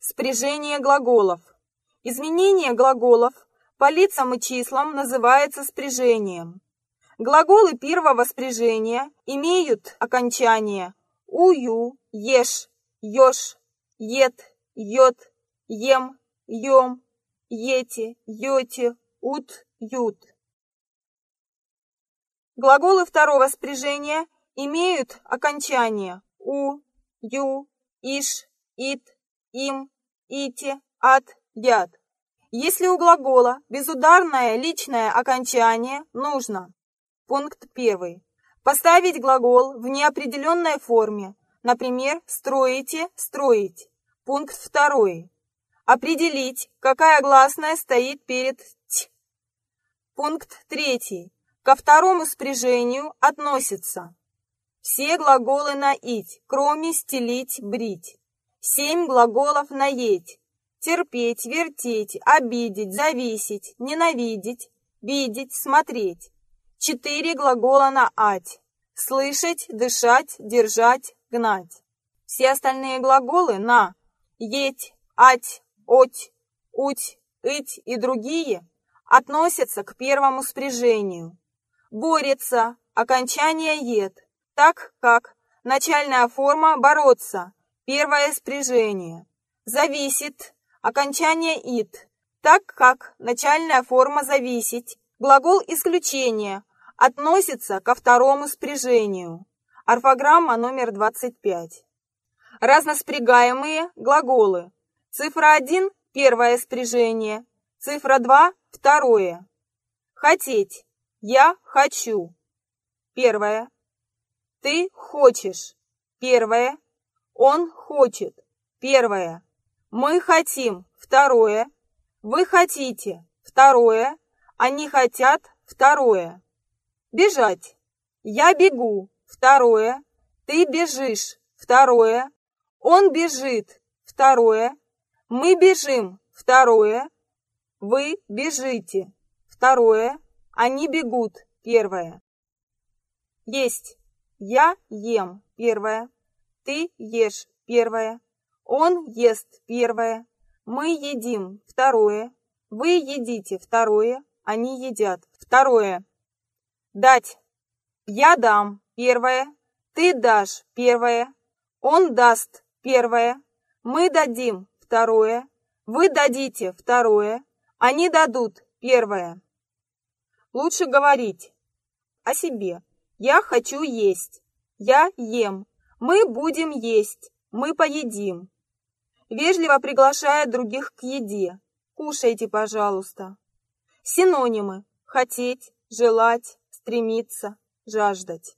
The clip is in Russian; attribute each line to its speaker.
Speaker 1: Спряжение глаголов. Изменение глаголов по лицам и числам называется спряжением. Глаголы первого спряжения имеют окончание ую, ешь, ешь, ед, йод, ем, ем, ете, йоте, ут, ют. Глаголы второго спряжения имеют окончание у, ю, иш, ит, им, ите, от, яд. Если у глагола безударное личное окончание, нужно Пункт 1. Поставить глагол в неопределенной форме, например, строите, строить. Пункт 2. Определить, какая гласная стоит перед т. Пункт 3. Ко второму спряжению относятся все глаголы на «ить», кроме «стелить», «брить». Семь глаголов на «еть». Терпеть, вертеть, обидеть, зависеть, ненавидеть, видеть, смотреть. Четыре глагола на «ать». Слышать, дышать, держать, гнать. Все остальные глаголы на «еть», «ать», «оть», «уть», «ыть» и другие относятся к первому спряжению. Борется, окончание «ед», так как начальная форма «бороться», первое спряжение. Зависит, окончание «ит», так как начальная форма «зависеть», глагол исключения, относится ко второму спряжению. Орфограмма номер 25. Разноспрягаемые глаголы. Цифра 1 – первое спряжение. Цифра 2 – второе. Хотеть. Я хочу. Первое. Ты хочешь. Первое. Он хочет. Первое. Мы хотим. Второе. Вы хотите. Второе. Они хотят. Второе. Бежать. Я бегу. Второе. Ты бежишь. Второе. Он бежит. Второе. Мы бежим. Второе. Вы бежите. Второе. Они бегут. Первое. Есть. Я ем. Первое. Ты ешь. Первое. Он ест. Первое. Мы едим. Второе. Вы едите. Второе. Они едят. Второе. Дать. Я дам. Первое. Ты дашь. Первое. Он даст. Первое. Мы дадим. Второе. Вы дадите. Второе. Они дадут. Первое. Лучше говорить о себе. Я хочу есть. Я ем. Мы будем есть. Мы поедим. Вежливо приглашая других к еде. Кушайте, пожалуйста. Синонимы. Хотеть, желать, стремиться, жаждать.